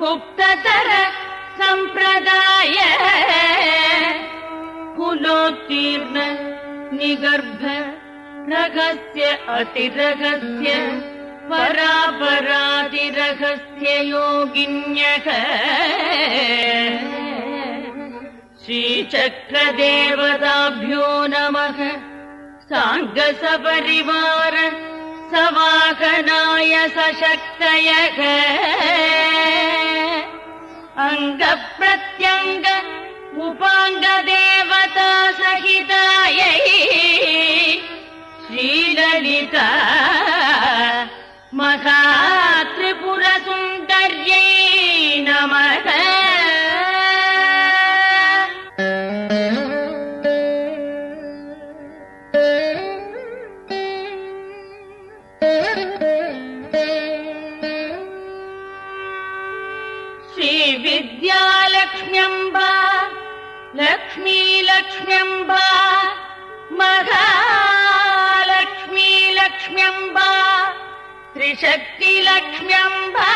गुप्ततर सम्प्रदाय कुलोत्तीर्ण निगर्भ रगस्य अतिरगस्य परापरादिरगस्य योगिन्यः श्रीचक्रदेवताभ्यो नमः साङ्गसपरिवार सवाहनाय सशक्तयः। अङ्गप्रत्यङ्ग श्रीविद्यालक्ष्म्यम्बा लक्ष्मीलक्ष्म्यम्बा महालक्ष्मीलक्ष्म्यम्बा त्रिशक्तिलक्ष्म्यम्बा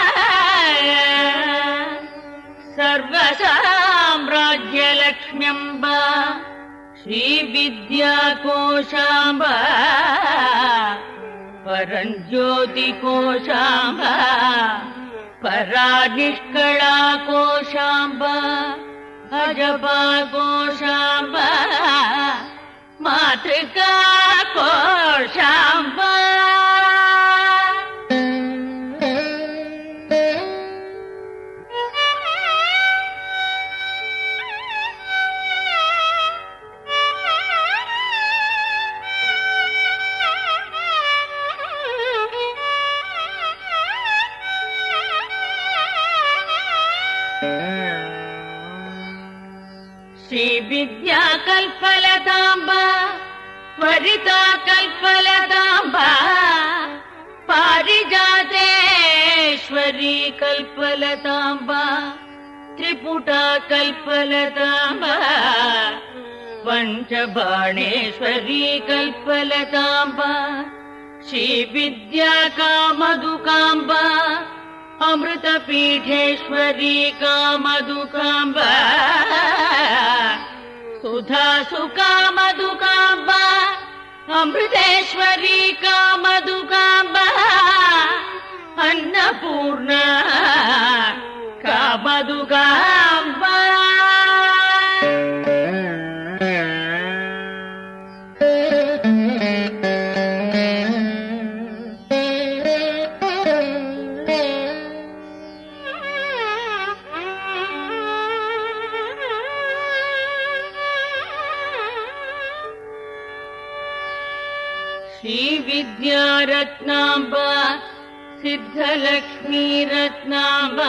सर्वसाम्राज्यलक्ष्म्यम्बा श्रीविद्याकोशाम्बा परञ्ज्योतिकोशाम्बा परा निष्कळा कोशाम्बा अजपा कोशाम्बा मातृका कोशाम्बा श्रीविद्या कल्पलताम्बा त्वरिता कल्पलताम्बा पारिजातेश्वरी कल्पलताम्बा त्रिपुटा कल्पलताम्बा पञ्चबाणेश्वरी कल्पलताम्बा श्रीविद्या कामधुकाम्बा अमृतपीठेश्वरी कामधुकाम्बा। सुधा सुकामधुकाम्बा अमृतेश्वरी कामधुकाम्बा। अन्नपूर्णा कामधुकाम्बा श्रीविद्यारत्नाम्बा सिद्धलक्ष्मीरत्नाम्बा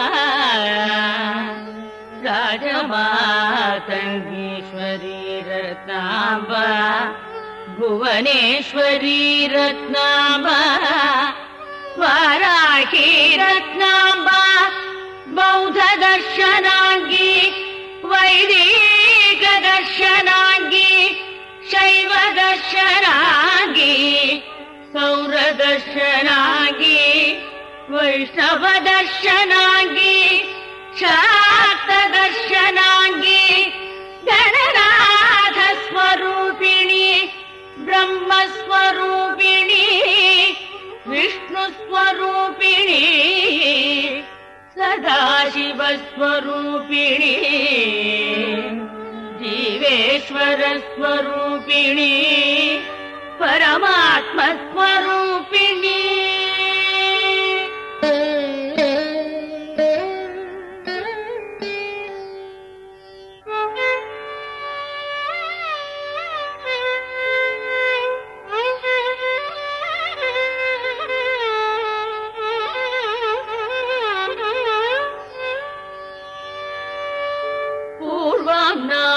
राजमातङ्गीश्वरी रत्नाम्बा भुवनेश्वरी रत्नाम्बा वाराही रत्नाम्बा सौरदर्शनाङ्गी वैष्णवदर्शनाङ्गी शाक्तदर्शनाङ्गी गणनाथस्वरूपिणी ब्रह्मस्वरूपिणी विष्णुस्वरूपिणी सदाशिवस्वरूपिणी जीवेश्वरस्वरूपिणी परमात्मस्वरूपिणी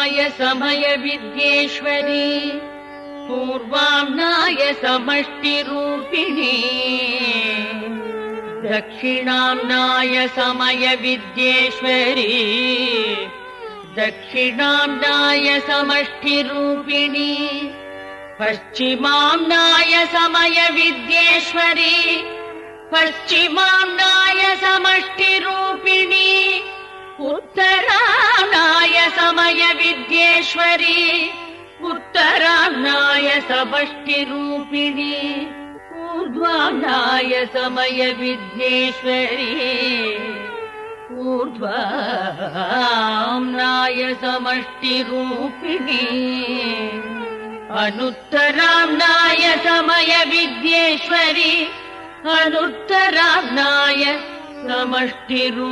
पूर्वाम्नाय समय विद्येश्वरी पूर्वाम्नाय समष्टिरूपिणी। दक्षिणाम्नाय समय विद्येश्वरी दक्षिणाम्नाय समष्टिरूपिणी। पश्चिमाम्नाय समय विद्येश्वरी पश्चिमाम्नाय समष्टिरूपिणी। उत्तराम्नाय समयविद्येश्वरी उत्तराम्नाय समष्टिरूपिणी ऊर्ध्वाम्नाय समयविद्येश्वरी ऊर्ध्वाम्नाय समष्टिरूपिणी अनुत्तराम्नाय समयविद्येश्वरी अनुत्तराम्नाय समष्टिरूपिणी